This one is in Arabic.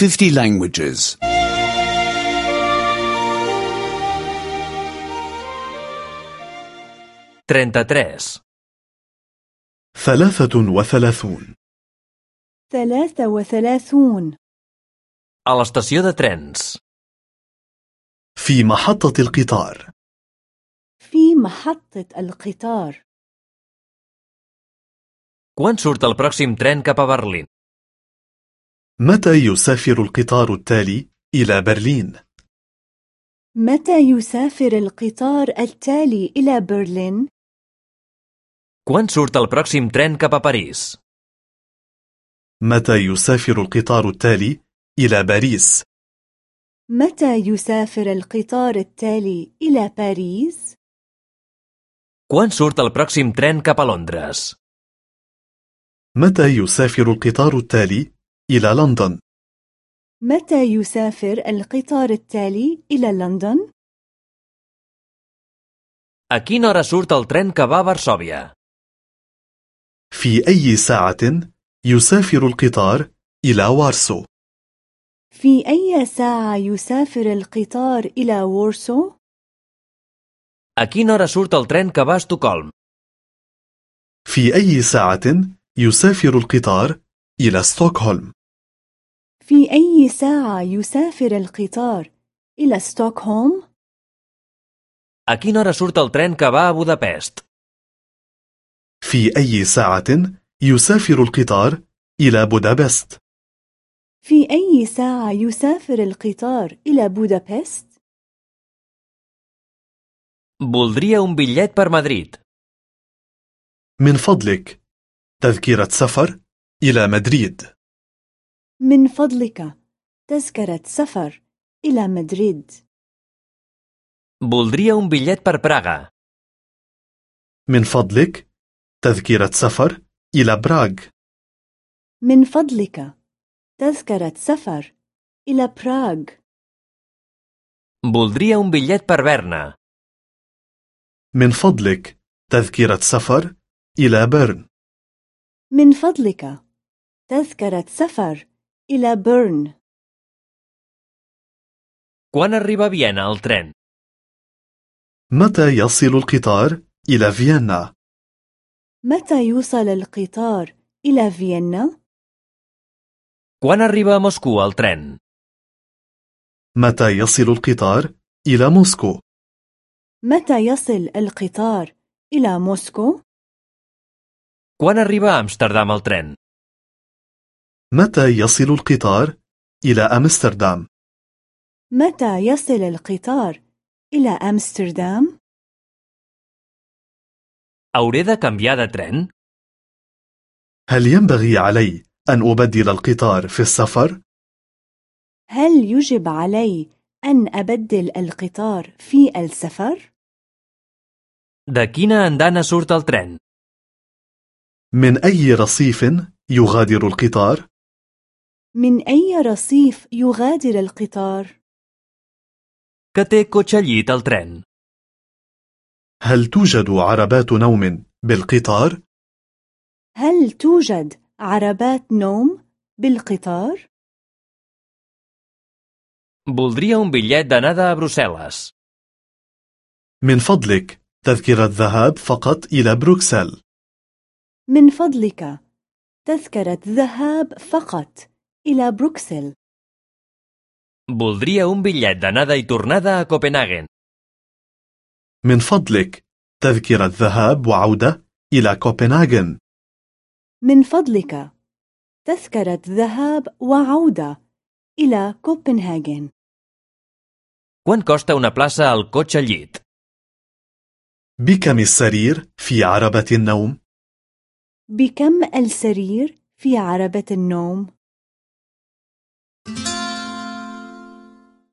50 languages. 33. ثلاثة وثلاثون ثلاثة وثلاثون A l'estació de trens. في محطة القطار في محطة القطار Quan surt el pròxim tren cap a Berlín? متى يسافر القطار التالي إلى برلين؟ متى يسافر القطار التالي إلى برلين؟ Quan surt el pròxim tren cap a París? متى يسافر القطار التالي إلى باريس؟ متى يسافر القطار التالي إلى باريس؟ Quan surt el pròxim tren cap a Londres? متى يسافر القطار التالي إلى لندن؟ متى يسافر القطار التالي إلى لندن؟ A quina hora surt el tren que va a Varsòvia? في أي ساعة يسافر القطار إلى وارسو؟ في أي ساعة يسافر القطار إلى وورسو؟ A quina hora surt el tren que va a Estocolm? في أي ساعة يسافر القطار إلى ستوكهولم؟ في أي ساعة يسافر القطار إلى ستوكهولم؟ A quina hora surt el tren que va a Budapest? في أي ساعة يسافر القطار إلى بودابست؟ في أي ساعة يسافر القطار إلى بودابست؟ Voldria un bitllet per Madrid. من فضلك تذكرة سفر إلى مدريد من فضلك. تذكرة سفر إلى مدريد. Voldria un bitllet per Praga. من فضلك. تذكرة سفر إلى براغ. من فضلك. تذكرة سفر إلى براغ. Voldria un bitllet per Berna. من فضلك. تذكرة سفر إلى بيرن. من فضلك. تذكرة سفر إلى بيرن Quan arriba a Viena el tren? متى يصل القطار إلى فيينا؟ متى يوصل القطار إلى فيينا؟ Quan arriba a Moscou el tren? متى يصل القطار إلى موسكو؟ متى يصل القطار إلى موسكو؟ Quan arriba a Amsterdam el tren? متى يصل القطار إلى أمستردام؟ متى يصل القطار إلى أمستردام؟ Hauré de canviar de tren? هل ينبغي علي أن أبدل القطار في السفر؟ هل يجب علي أن أبدل القطار في السفر؟ De quina andana surt el tren? من أي رصيف يغادر القطار؟ من أي رصيف يغادر القطار؟ هل توجد عربات نوم بالقطار؟ هل توجد عربات نوم بالقطار؟ Voldria un bitllet d'anada a Brussel·les. من فضلك تذكرة ذهاب فقط إلى بروكسل من فضلك تذكرة ذهاب فقط إلى بروكسل Voldria un bitllet d'anada i tornada a Copenhagen. من فضلك تذكرة ذهاب وعودة إلى كوبنهاغن من فضلك تذكرة ذهاب وعودة إلى كوبنهاجن Quant costa una plaça al cotxe llit? بكم السرير في عربة النوم؟ بكم السرير في عربة النوم؟